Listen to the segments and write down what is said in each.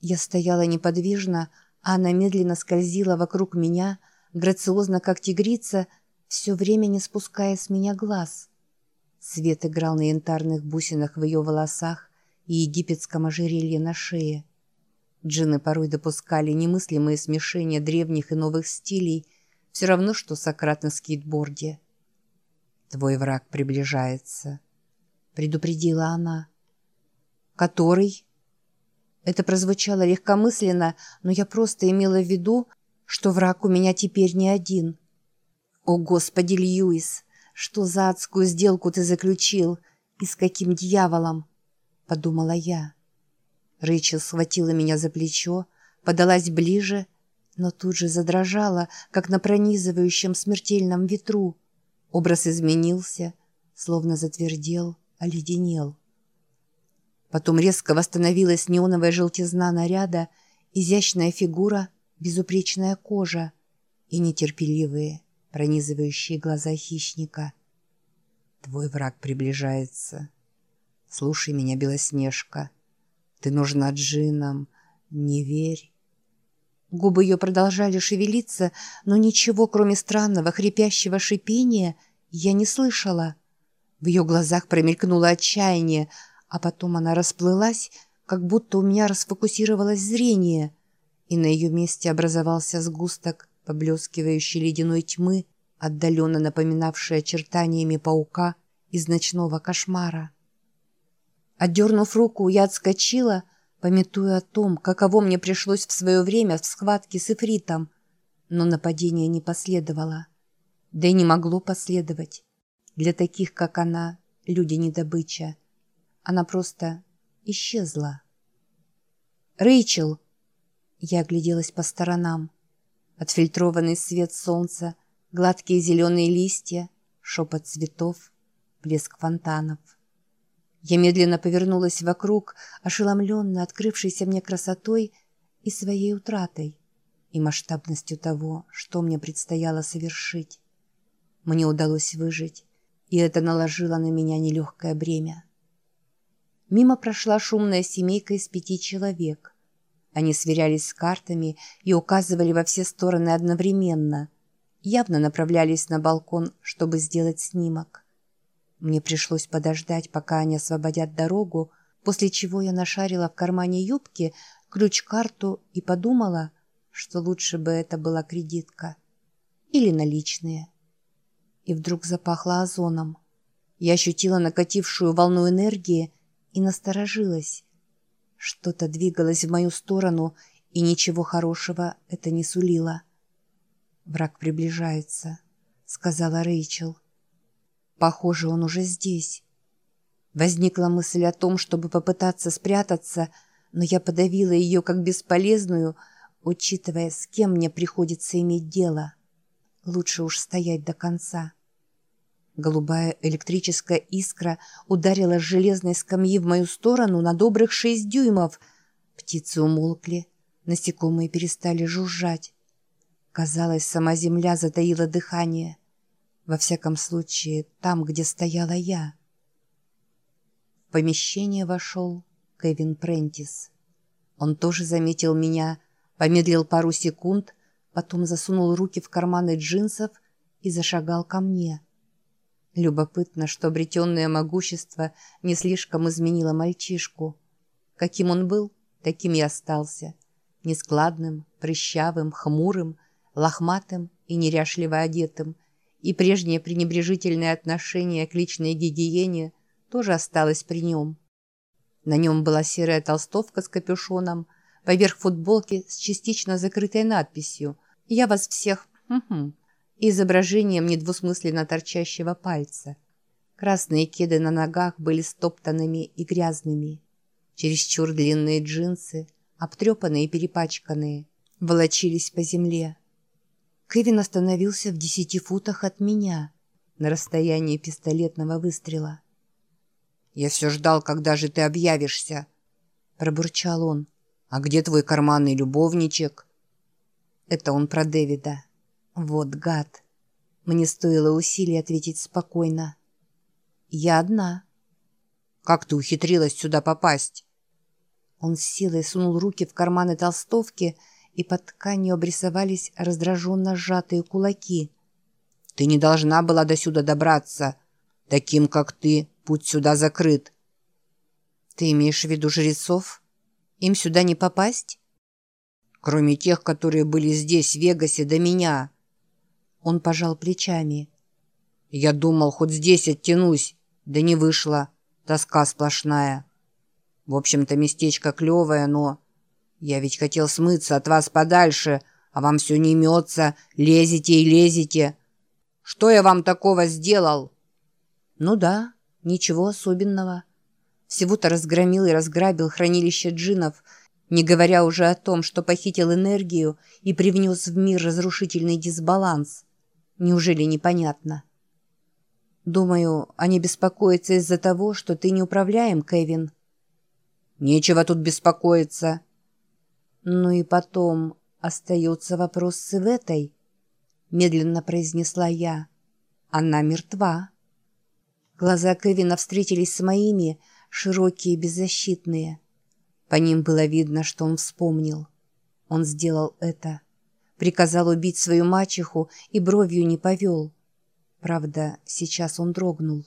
Я стояла неподвижно, а она медленно скользила вокруг меня, грациозно как тигрица, все время не спуская с меня глаз. Свет играл на янтарных бусинах в ее волосах и египетском ожерелье на шее. Джинны порой допускали немыслимые смешения древних и новых стилей, все равно, что Сократ на скейтборде. «Твой враг приближается», — предупредила она. «Который?» Это прозвучало легкомысленно, но я просто имела в виду, что враг у меня теперь не один. «О, Господи, Льюис, что за адскую сделку ты заключил? И с каким дьяволом?» — подумала я. Рэйчел схватила меня за плечо, подалась ближе, но тут же задрожала, как на пронизывающем смертельном ветру. Образ изменился, словно затвердел, оледенел. Потом резко восстановилась неоновая желтизна наряда, изящная фигура, безупречная кожа и нетерпеливые, пронизывающие глаза хищника. «Твой враг приближается. Слушай меня, Белоснежка». Ты нужна джинам. Не верь. Губы ее продолжали шевелиться, но ничего, кроме странного хрипящего шипения, я не слышала. В ее глазах промелькнуло отчаяние, а потом она расплылась, как будто у меня расфокусировалось зрение, и на ее месте образовался сгусток поблескивающей ледяной тьмы, отдаленно напоминавший очертаниями паука из ночного кошмара. Отдернув руку, я отскочила, пометуя о том, каково мне пришлось в свое время в схватке с Эфритом. Но нападение не последовало. Да и не могло последовать. Для таких, как она, люди не добыча. Она просто исчезла. «Рэйчел!» Я огляделась по сторонам. Отфильтрованный свет солнца, гладкие зеленые листья, шепот цветов, блеск фонтанов — я медленно повернулась вокруг, ошеломленно открывшейся мне красотой и своей утратой, и масштабностью того, что мне предстояло совершить. Мне удалось выжить, и это наложило на меня нелегкое бремя. Мимо прошла шумная семейка из пяти человек. Они сверялись с картами и указывали во все стороны одновременно, явно направлялись на балкон, чтобы сделать снимок. Мне пришлось подождать, пока они освободят дорогу, после чего я нашарила в кармане юбки ключ-карту и подумала, что лучше бы это была кредитка или наличные. И вдруг запахло озоном. Я ощутила накатившую волну энергии и насторожилась. Что-то двигалось в мою сторону, и ничего хорошего это не сулило. «Враг приближается», — сказала Рэйчел. Похоже, он уже здесь. Возникла мысль о том, чтобы попытаться спрятаться, но я подавила ее как бесполезную, учитывая, с кем мне приходится иметь дело. Лучше уж стоять до конца. Голубая электрическая искра ударила с железной скамьи в мою сторону на добрых шесть дюймов. Птицы умолкли, насекомые перестали жужжать. Казалось, сама земля затаила дыхание. Во всяком случае, там, где стояла я. В помещение вошел Кевин Прентис. Он тоже заметил меня, помедлил пару секунд, потом засунул руки в карманы джинсов и зашагал ко мне. Любопытно, что обретенное могущество не слишком изменило мальчишку. Каким он был, таким и остался. Нескладным, прыщавым, хмурым, лохматым и неряшливо одетым – и прежнее пренебрежительное отношение к личной гигиене тоже осталось при нем. На нем была серая толстовка с капюшоном, поверх футболки с частично закрытой надписью «Я вас всех...» изображением недвусмысленно торчащего пальца. Красные кеды на ногах были стоптанными и грязными. Чересчур длинные джинсы, обтрепанные и перепачканные, волочились по земле. Кевин остановился в десяти футах от меня, на расстоянии пистолетного выстрела. «Я все ждал, когда же ты объявишься», — пробурчал он. «А где твой карманный любовничек?» Это он про Дэвида. Вот гад. Мне стоило усилий ответить спокойно. «Я одна». «Как ты ухитрилась сюда попасть?» Он с силой сунул руки в карманы толстовки, и под тканью обрисовались раздраженно сжатые кулаки. «Ты не должна была до сюда добраться. Таким, как ты, путь сюда закрыт». «Ты имеешь в виду жрецов? Им сюда не попасть?» «Кроме тех, которые были здесь, в Вегасе, до меня». Он пожал плечами. «Я думал, хоть здесь оттянусь, да не вышло. Тоска сплошная. В общем-то, местечко клевое, но...» Я ведь хотел смыться от вас подальше, а вам все не имется, лезете и лезете. Что я вам такого сделал?» «Ну да, ничего особенного. Всего-то разгромил и разграбил хранилище джинов, не говоря уже о том, что похитил энергию и привнес в мир разрушительный дисбаланс. Неужели непонятно?» «Думаю, они беспокоятся из-за того, что ты неуправляем, Кевин». «Нечего тут беспокоиться». «Ну и потом остается вопрос с Иветой», — медленно произнесла я. «Она мертва». Глаза Кевина встретились с моими, широкие и беззащитные. По ним было видно, что он вспомнил. Он сделал это. Приказал убить свою мачеху и бровью не повел. Правда, сейчас он дрогнул.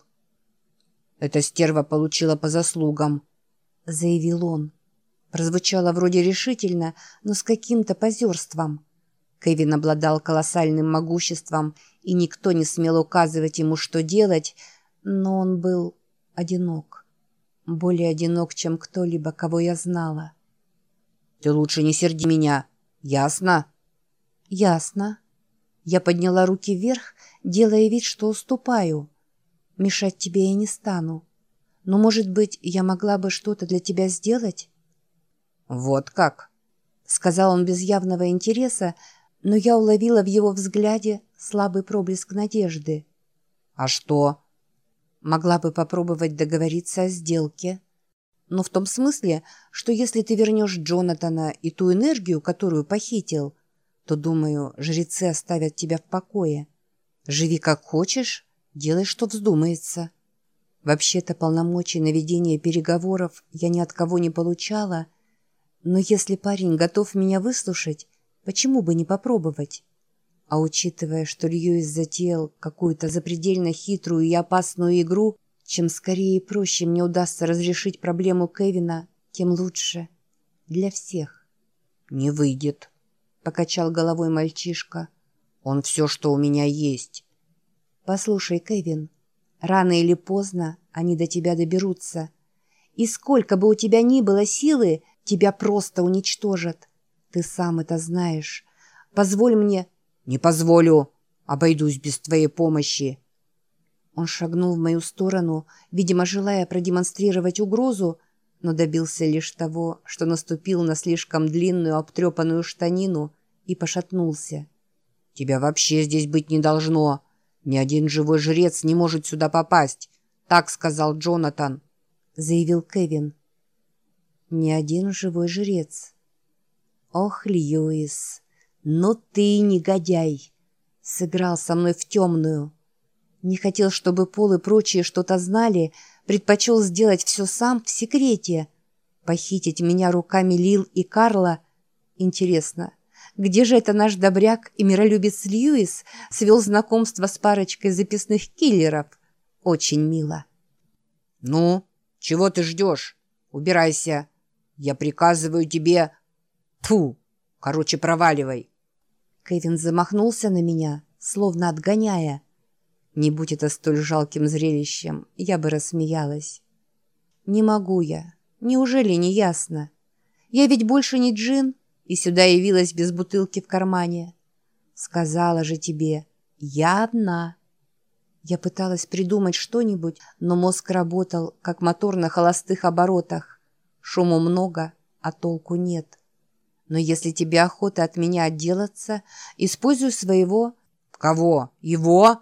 «Эта стерва получила по заслугам», — заявил он. Прозвучало вроде решительно, но с каким-то позерством. Кевин обладал колоссальным могуществом, и никто не смел указывать ему, что делать, но он был одинок. Более одинок, чем кто-либо, кого я знала. «Ты лучше не серди меня, ясно?» «Ясно». Я подняла руки вверх, делая вид, что уступаю. «Мешать тебе я не стану. Но, может быть, я могла бы что-то для тебя сделать?» «Вот как?» — сказал он без явного интереса, но я уловила в его взгляде слабый проблеск надежды. «А что?» «Могла бы попробовать договориться о сделке. Но в том смысле, что если ты вернешь Джонатана и ту энергию, которую похитил, то, думаю, жрецы оставят тебя в покое. Живи как хочешь, делай, что вздумается». Вообще-то полномочий на ведение переговоров я ни от кого не получала — но если парень готов меня выслушать, почему бы не попробовать? А учитывая, что Льюис затеял какую-то запредельно хитрую и опасную игру, чем скорее и проще мне удастся разрешить проблему Кевина, тем лучше. Для всех. «Не выйдет», — покачал головой мальчишка. «Он все, что у меня есть». «Послушай, Кевин, рано или поздно они до тебя доберутся. И сколько бы у тебя ни было силы, Тебя просто уничтожат. Ты сам это знаешь. Позволь мне...» «Не позволю. Обойдусь без твоей помощи». Он шагнул в мою сторону, видимо, желая продемонстрировать угрозу, но добился лишь того, что наступил на слишком длинную обтрепанную штанину и пошатнулся. «Тебя вообще здесь быть не должно. Ни один живой жрец не может сюда попасть. Так сказал Джонатан», — заявил Кевин ни один живой жрец. «Ох, Льюис, ну ты негодяй!» Сыграл со мной в темную. Не хотел, чтобы Пол и прочие что-то знали, предпочел сделать все сам в секрете. Похитить меня руками Лил и Карла. Интересно, где же это наш добряк и миролюбец Льюис свел знакомство с парочкой записных киллеров? Очень мило. «Ну, чего ты ждешь? Убирайся!» Я приказываю тебе... Тфу! Короче, проваливай!» Кевин замахнулся на меня, словно отгоняя. Не будь это столь жалким зрелищем, я бы рассмеялась. «Не могу я. Неужели не ясно? Я ведь больше не джин, и сюда явилась без бутылки в кармане. Сказала же тебе, я одна». Я пыталась придумать что-нибудь, но мозг работал, как мотор на холостых оборотах. Шуму много, а толку нет. Но если тебе охота от меня отделаться, используй своего... Кого? Его?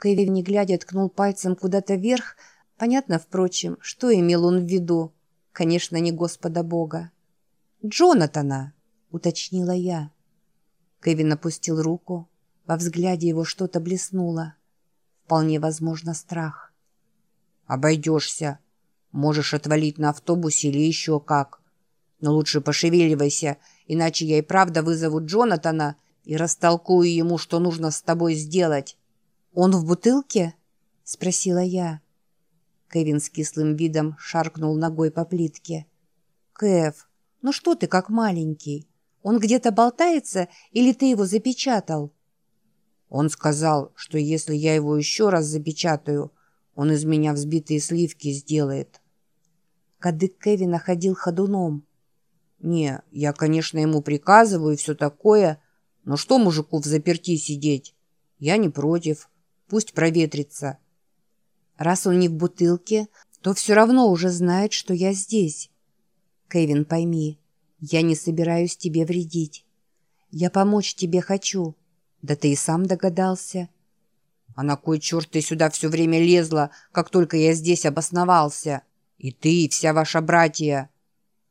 Кевин, не глядя, ткнул пальцем куда-то вверх. Понятно, впрочем, что имел он в виду. Конечно, не Господа Бога. «Джонатана!» — уточнила я. Кевин опустил руку. Во взгляде его что-то блеснуло. Вполне возможно, страх. «Обойдешься», Можешь отвалить на автобусе или еще как. Но лучше пошевеливайся, иначе я и правда вызову Джонатана и растолкую ему, что нужно с тобой сделать». «Он в бутылке?» — спросила я. Кевин с кислым видом шаркнул ногой по плитке. «Кэв, ну что ты как маленький? Он где-то болтается или ты его запечатал?» Он сказал, что если я его еще раз запечатаю, он из меня взбитые сливки сделает. Кадык Кевина ходил ходуном. «Не, я, конечно, ему приказываю и все такое, но что мужику в заперти сидеть? Я не против. Пусть проветрится». «Раз он не в бутылке, то все равно уже знает, что я здесь. Кевин, пойми, я не собираюсь тебе вредить. Я помочь тебе хочу. Да ты и сам догадался». «А на кой черт ты сюда все время лезла, как только я здесь обосновался? И ты, и вся ваша братья!»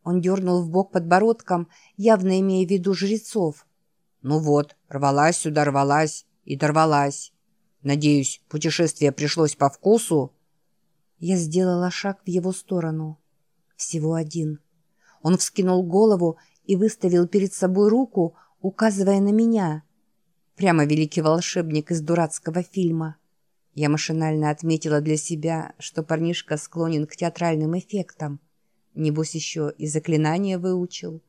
Он дернул в бок подбородком, явно имея в виду жрецов. «Ну вот, рвалась сюда, рвалась и дорвалась. Надеюсь, путешествие пришлось по вкусу?» Я сделала шаг в его сторону. Всего один. Он вскинул голову и выставил перед собой руку, указывая на меня. Прямо великий волшебник из дурацкого фильма. Я машинально отметила для себя, что парнишка склонен к театральным эффектам. Небось еще и заклинание выучил.